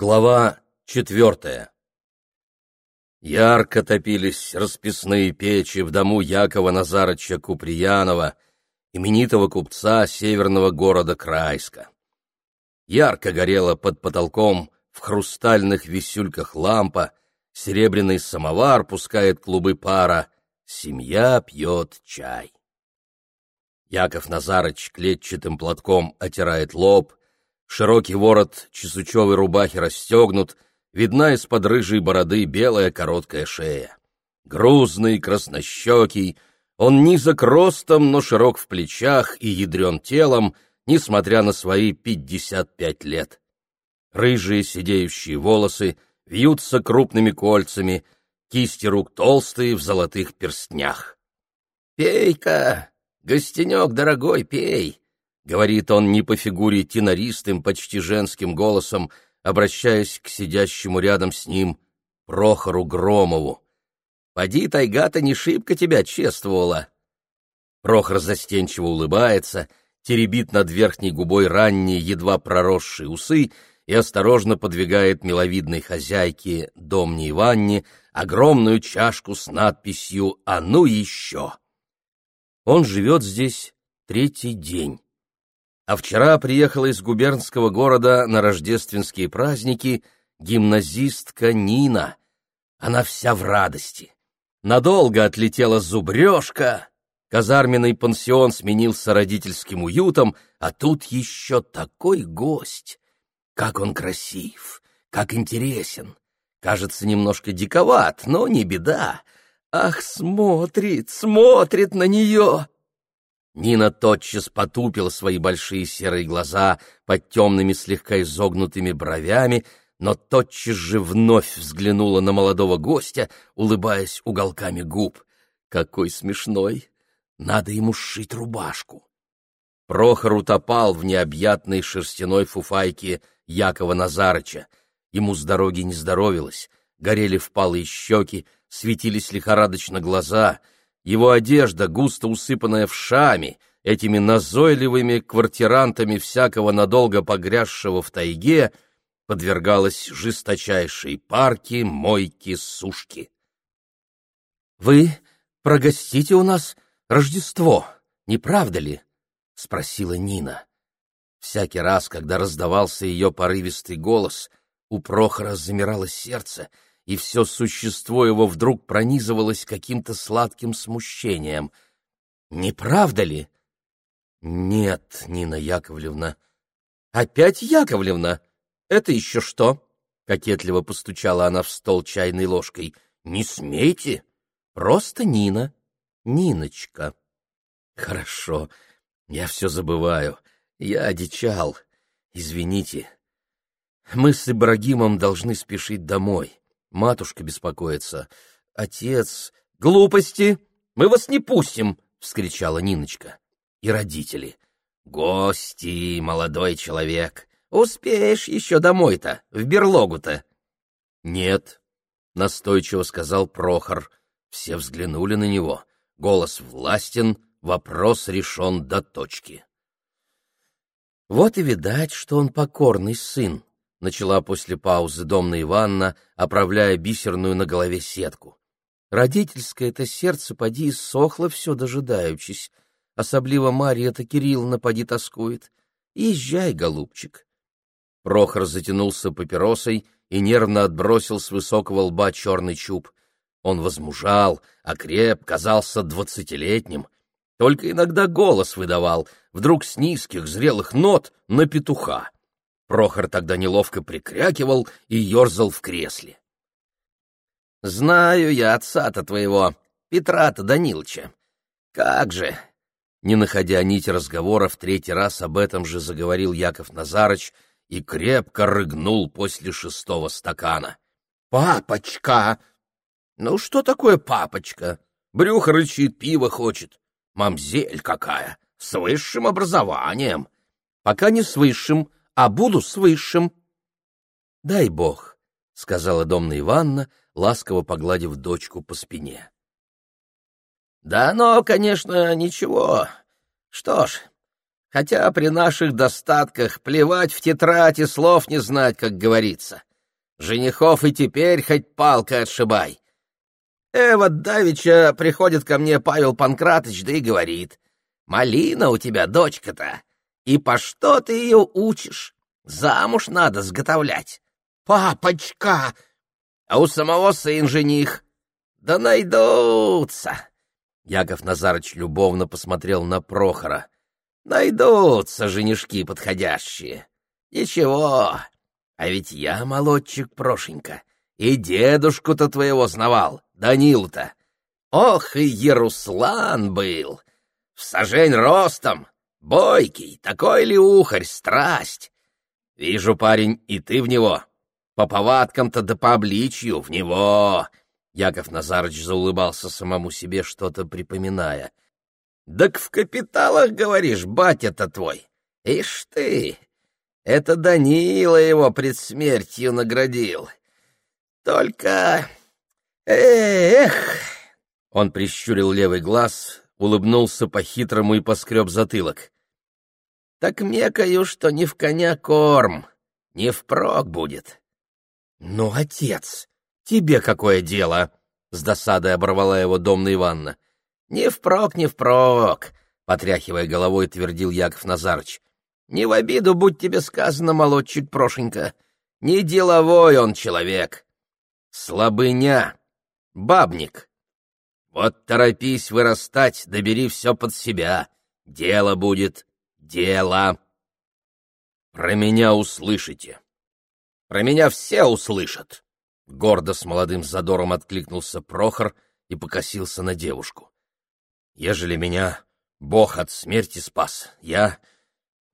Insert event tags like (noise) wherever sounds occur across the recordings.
Глава четвертая Ярко топились расписные печи в дому Якова Назарыча Куприянова, именитого купца северного города Крайска. Ярко горела под потолком в хрустальных висюльках лампа, серебряный самовар пускает клубы пара, семья пьет чай. Яков Назарыч клетчатым платком отирает лоб, Широкий ворот чесучевой рубахи расстегнут, видна из-под рыжей бороды белая короткая шея. Грузный, краснощекий, он низок ростом, но широк в плечах и ядрен телом, несмотря на свои пятьдесят пять лет. Рыжие сидеющие волосы вьются крупными кольцами, кисти рук толстые в золотых перстнях. «Пей-ка, гостенек дорогой, пей!» Говорит он не по фигуре тенористым, почти женским голосом, обращаясь к сидящему рядом с ним Прохору Громову. «Поди, тайга-то не шибко тебя чествовала!» Прохор застенчиво улыбается, теребит над верхней губой ранние, едва проросшие усы и осторожно подвигает миловидной хозяйке Домне Иванне огромную чашку с надписью «А ну еще!». Он живет здесь третий день а вчера приехала из губернского города на рождественские праздники гимназистка Нина. Она вся в радости. Надолго отлетела зубрежка, казарменный пансион сменился родительским уютом, а тут еще такой гость. Как он красив, как интересен. Кажется, немножко диковат, но не беда. Ах, смотрит, смотрит на нее! Нина тотчас потупила свои большие серые глаза под темными слегка изогнутыми бровями, но тотчас же вновь взглянула на молодого гостя, улыбаясь уголками губ. Какой смешной! Надо ему сшить рубашку. Прохор утопал в необъятной шерстяной фуфайке Якова Назарыча. Ему с дороги не здоровилось, горели впалые щеки, светились лихорадочно глаза — его одежда, густо усыпанная вшами, этими назойливыми квартирантами всякого надолго погрязшего в тайге, подвергалась жесточайшей парке, мойке, сушке. — Вы прогостите у нас Рождество, не правда ли? — спросила Нина. Всякий раз, когда раздавался ее порывистый голос, у Прохора замирало сердце — и все существо его вдруг пронизывалось каким-то сладким смущением. «Не правда ли?» «Нет, Нина Яковлевна». «Опять Яковлевна? Это еще что?» Кокетливо постучала она в стол чайной ложкой. «Не смейте! Просто Нина. Ниночка». «Хорошо, я все забываю. Я одичал. Извините. Мы с Ибрагимом должны спешить домой. Матушка беспокоится. Отец... — Глупости! Мы вас не пустим! — вскричала Ниночка. И родители. — Гости, молодой человек! Успеешь еще домой-то, в берлогу-то? — Нет, — настойчиво сказал Прохор. Все взглянули на него. Голос властен, вопрос решен до точки. Вот и видать, что он покорный сын, — начала после паузы домна Иванна, оправляя бисерную на голове сетку. Родительское-то сердце поди сохло все дожидаючись. Особливо Мария-то Кирилловна поди тоскует. Езжай, голубчик. Прохор затянулся папиросой и нервно отбросил с высокого лба черный чуб. Он возмужал, окреп, казался двадцатилетним. Только иногда голос выдавал, вдруг с низких зрелых нот на петуха. Прохор тогда неловко прикрякивал и ерзал в кресле. «Знаю я отца-то твоего, Петра-то Данилча. Как же!» Не находя нити разговора, в третий раз об этом же заговорил Яков Назарыч и крепко рыгнул после шестого стакана. «Папочка!» «Ну что такое папочка? Брюхо рычит, пиво хочет. Мамзель какая! С высшим образованием!» «Пока не с высшим, а буду с высшим. — Дай бог, — сказала домна Ивановна, ласково погладив дочку по спине. — Да но, конечно, ничего. Что ж, хотя при наших достатках плевать в тетрадь и слов не знать, как говорится. Женихов и теперь хоть палкой отшибай. Э, вот приходит ко мне Павел Панкратыч, да и говорит, «Малина у тебя, дочка-то, и по что ты ее учишь? Замуж надо сготовлять». «Папочка!» А у самого сын жених. Да найдутся. Яков Назарыч любовно посмотрел на Прохора. Найдутся женишки подходящие. Ничего, а ведь я молодчик Прошенька, и дедушку-то твоего знавал, Данил-то. Ох, и Яруслан был! В сажень ростом, бойкий, такой ли ухарь, страсть! Вижу, парень, и ты в него. По повадкам-то да по обличью в него. Яков Назарыч заулыбался самому себе, что-то припоминая. «Так в капиталах, говоришь, батя-то твой? Ишь ты! Это Данила его пред смертью наградил. Только... Эх!» Он прищурил левый глаз, улыбнулся по-хитрому и поскреб затылок. «Так мекаю, что не в коня корм, не впрок будет». «Ну, отец, тебе какое дело?» — с досадой оборвала его домна Ивановна. «Не впрок, не впрок», — потряхивая головой, твердил Яков Назарыч. «Не в обиду, будь тебе сказано, молодчик Прошенька. Не деловой он человек. Слабыня, бабник. Вот торопись вырастать, добери все под себя. Дело будет, дело. Про меня услышите. Про меня все услышат. Гордо с молодым задором откликнулся Прохор и покосился на девушку. Ежели меня Бог от смерти спас, я...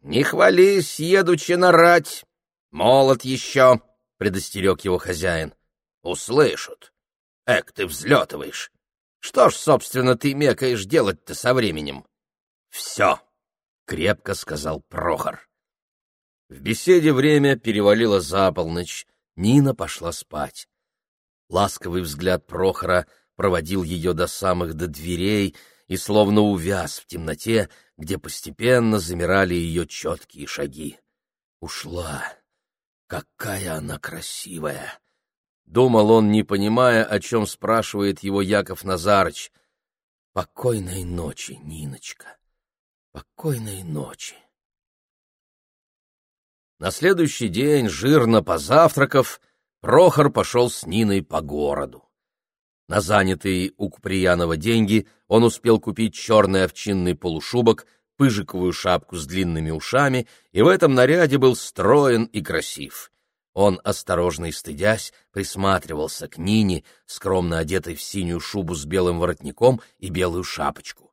Не хвались, едучи нарать. Молод еще, — предостерег его хозяин. Услышат. Эк, ты взлетываешь. Что ж, собственно, ты мекаешь делать-то со временем? Все, — крепко сказал Прохор. В беседе время перевалило за полночь, Нина пошла спать. Ласковый взгляд Прохора проводил ее до самых до дверей и словно увяз в темноте, где постепенно замирали ее четкие шаги. Ушла. Какая она красивая! Думал он, не понимая, о чем спрашивает его Яков Назарыч. Покойной ночи, Ниночка, покойной ночи. На следующий день, жирно позавтракав, Прохор пошел с Ниной по городу. На занятые у Куприянова деньги он успел купить черный овчинный полушубок, пыжиковую шапку с длинными ушами, и в этом наряде был строен и красив. Он, осторожно и стыдясь, присматривался к Нине, скромно одетой в синюю шубу с белым воротником и белую шапочку.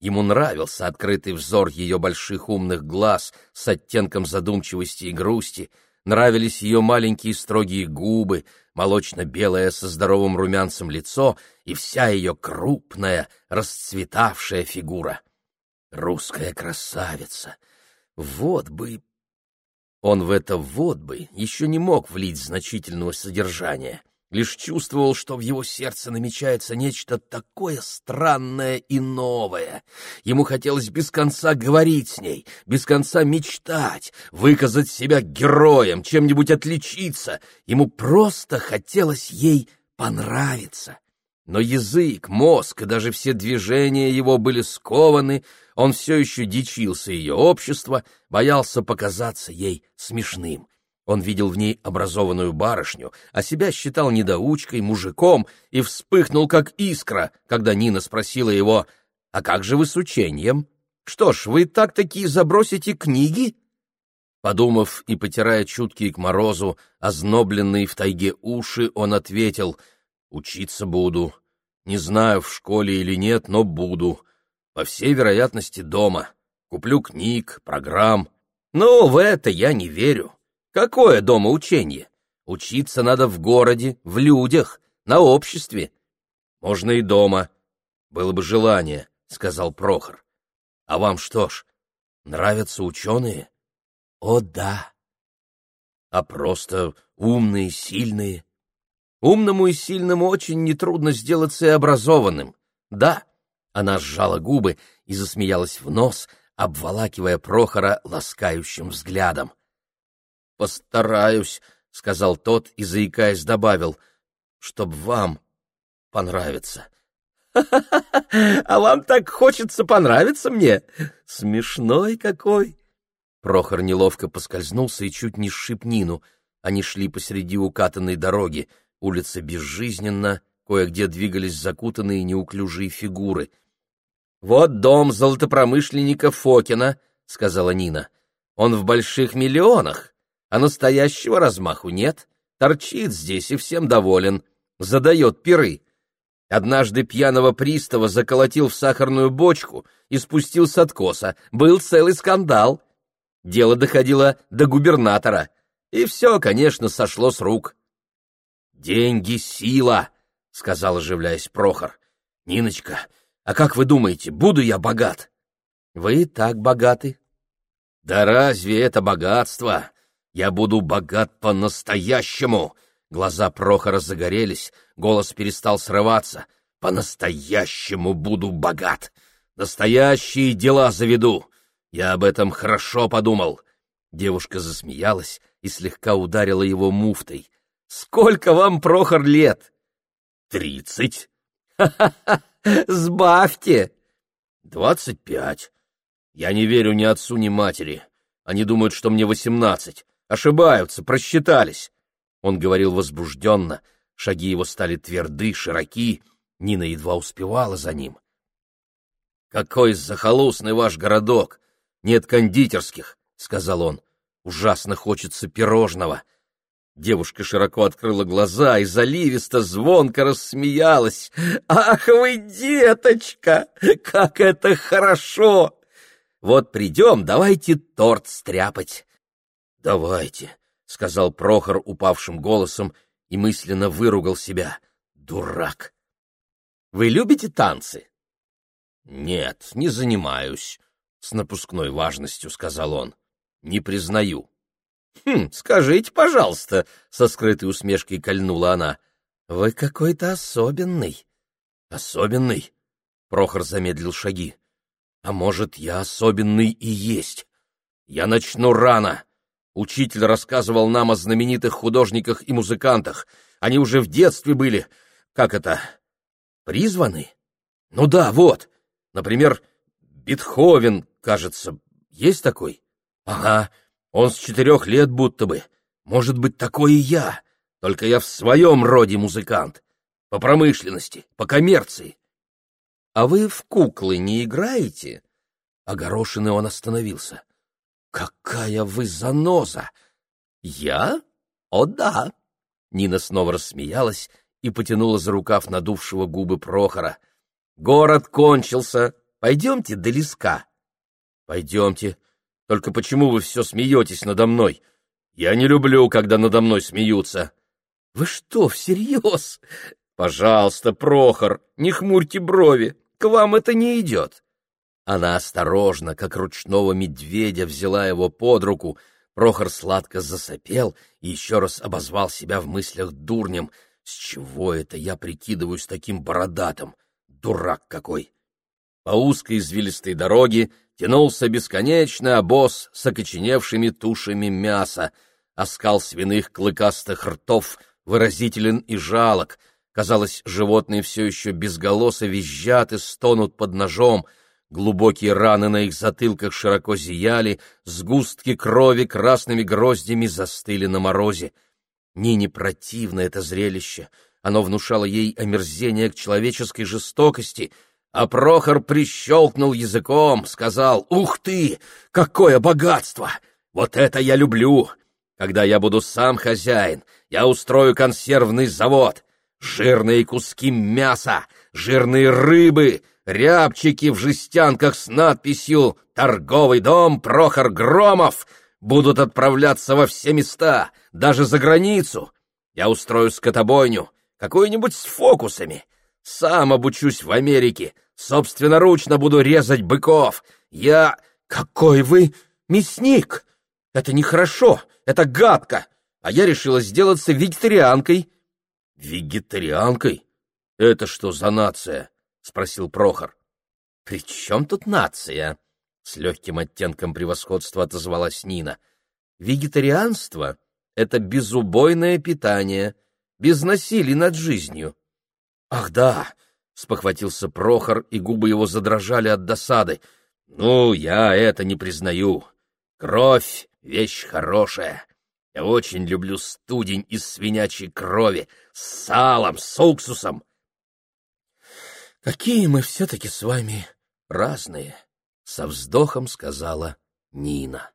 Ему нравился открытый взор ее больших умных глаз с оттенком задумчивости и грусти, нравились ее маленькие строгие губы, молочно-белое со здоровым румянцем лицо и вся ее крупная, расцветавшая фигура. Русская красавица! Вот бы... Он в это «вот бы» еще не мог влить значительного содержания лишь чувствовал, что в его сердце намечается нечто такое странное и новое. Ему хотелось без конца говорить с ней, без конца мечтать, выказать себя героем, чем-нибудь отличиться. Ему просто хотелось ей понравиться. Но язык, мозг и даже все движения его были скованы, он все еще дичился ее общества, боялся показаться ей смешным. Он видел в ней образованную барышню, а себя считал недоучкой, мужиком, и вспыхнул, как искра, когда Нина спросила его, «А как же вы с учением? Что ж, вы так-таки забросите книги?» Подумав и потирая чуткие к морозу, ознобленные в тайге уши, он ответил, «Учиться буду. Не знаю, в школе или нет, но буду. По всей вероятности, дома. Куплю книг, программ. Но в это я не верю». Какое дома учение? Учиться надо в городе, в людях, на обществе. Можно и дома. Было бы желание, — сказал Прохор. А вам что ж, нравятся ученые? О, да. А просто умные, сильные? Умному и сильному очень нетрудно сделаться и образованным. Да. Она сжала губы и засмеялась в нос, обволакивая Прохора ласкающим взглядом. Постараюсь, сказал тот и, заикаясь, добавил, чтоб вам понравиться. (laughs) А вам так хочется понравиться мне? Смешной какой!» Прохор неловко поскользнулся и чуть не сшиб Нину. Они шли посреди укатанной дороги. Улица безжизненно, кое-где двигались закутанные неуклюжие фигуры. «Вот дом золотопромышленника Фокина», — сказала Нина. «Он в больших миллионах, а настоящего размаху нет. Торчит здесь и всем доволен. Задает пиры. Однажды пьяного пристава заколотил в сахарную бочку и спустил с откоса. Был целый скандал. Дело доходило до губернатора. И все, конечно, сошло с рук. «Деньги — сила», — сказал, оживляясь Прохор. «Ниночка, а как вы думаете, буду я богат?» «Вы и так богаты». «Да разве это богатство? Я буду богат по-настоящему!» Глаза Прохора загорелись, голос перестал срываться. «По-настоящему буду богат! Настоящие дела заведу! Я об этом хорошо подумал!» Девушка засмеялась и слегка ударила его муфтой. «Сколько вам, Прохор, лет?» «Тридцать». «Ха-ха-ха! (laughs) Сбавьте!» «Двадцать пять. Я не верю ни отцу, ни матери. Они думают, что мне восемнадцать. Ошибаются, просчитались. Он говорил возбужденно, шаги его стали тверды, широки, Нина едва успевала за ним. «Какой захолустный ваш городок! Нет кондитерских!» — сказал он. «Ужасно хочется пирожного!» Девушка широко открыла глаза и заливисто звонко рассмеялась. «Ах вы, деточка! Как это хорошо! Вот придем, давайте торт стряпать!» «Давайте!» — сказал Прохор упавшим голосом и мысленно выругал себя. «Дурак!» «Вы любите танцы?» «Нет, не занимаюсь», — с напускной важностью сказал он. «Не признаю». «Хм, скажите, пожалуйста», — со скрытой усмешкой кольнула она. «Вы какой-то особенный». «Особенный?» — Прохор замедлил шаги. «А может, я особенный и есть? Я начну рано, Учитель рассказывал нам о знаменитых художниках и музыкантах. Они уже в детстве были, как это, призваны? Ну да, вот. Например, Бетховен, кажется, есть такой? Ага, он с четырех лет будто бы. Может быть, такой и я. Только я в своем роде музыкант. По промышленности, по коммерции. А вы в куклы не играете? Огорошенный он остановился. «Какая вы заноза!» «Я? О, да!» Нина снова рассмеялась и потянула за рукав надувшего губы Прохора. «Город кончился. Пойдемте до леска». «Пойдемте. Только почему вы все смеетесь надо мной? Я не люблю, когда надо мной смеются». «Вы что, всерьез?» «Пожалуйста, Прохор, не хмурьте брови. К вам это не идет». Она осторожно, как ручного медведя, взяла его под руку. Прохор сладко засопел и еще раз обозвал себя в мыслях дурнем. С чего это я прикидываюсь таким бородатым? Дурак какой! По узкой извилистой дороге тянулся бесконечный обоз с окоченевшими тушами мяса. Оскал свиных клыкастых ртов выразителен и жалок. Казалось, животные все еще безголосо визжат и стонут под ножом — Глубокие раны на их затылках широко зияли, сгустки крови красными гроздями застыли на морозе. Нине противно это зрелище, оно внушало ей омерзение к человеческой жестокости, а Прохор прищелкнул языком, сказал «Ух ты! Какое богатство! Вот это я люблю! Когда я буду сам хозяин, я устрою консервный завод, жирные куски мяса, жирные рыбы, рябчики в жестянках с надписью «Торговый дом Прохор Громов» будут отправляться во все места, даже за границу. Я устрою скотобойню, какую-нибудь с фокусами. Сам обучусь в Америке, собственноручно буду резать быков. Я... Какой вы мясник! Это нехорошо, это гадко, а я решила сделаться вегетарианкой. Вегетарианкой? Это что за нация? — спросил Прохор. — При чем тут нация? — с легким оттенком превосходства отозвалась Нина. — Вегетарианство — это безубойное питание, без насилий над жизнью. — Ах да! — спохватился Прохор, и губы его задрожали от досады. — Ну, я это не признаю. Кровь — вещь хорошая. Я очень люблю студень из свинячьей крови, с салом, с уксусом. — Какие мы все-таки с вами разные, — со вздохом сказала Нина.